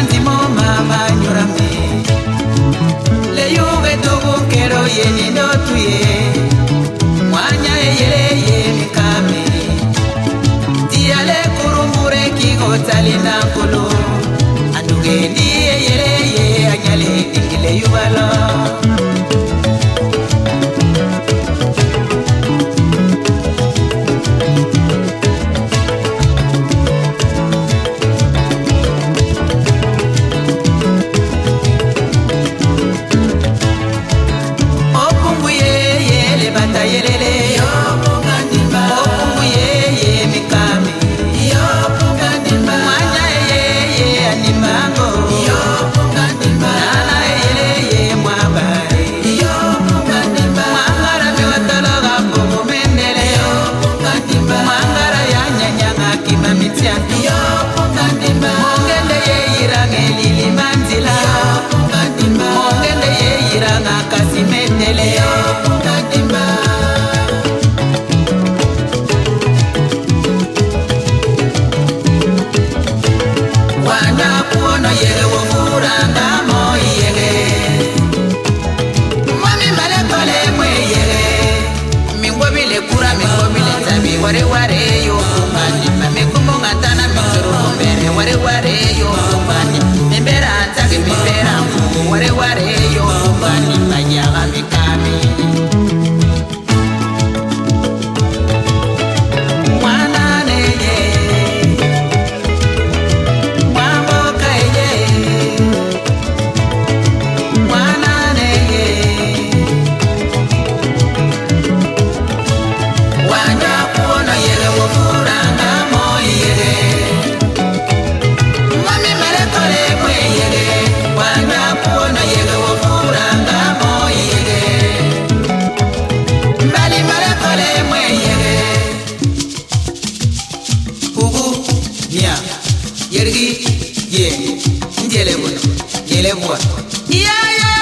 sentimiento. nya yergi ye ndele bwa yeah yeah.